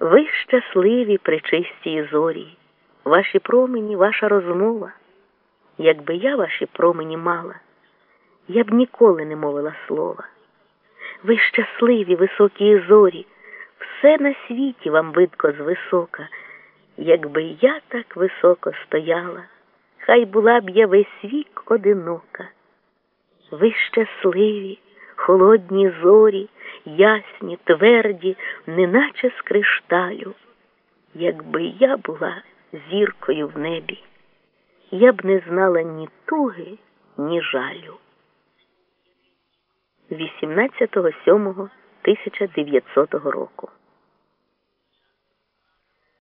Ви щасливі при чистій зорі, ваші промені, ваша розмова. Якби я ваші промені мала, я б ніколи не мовила слова. Ви щасливі, високі зорі, все на світі вам видко звисока. Якби я так високо стояла, хай була б я весь вік одинока. Ви щасливі, холодні зорі, ясні, тверді, неначе з кришталю. Якби я була зіркою в небі, я б не знала ні туги, ні жалю. 18.07.1900 року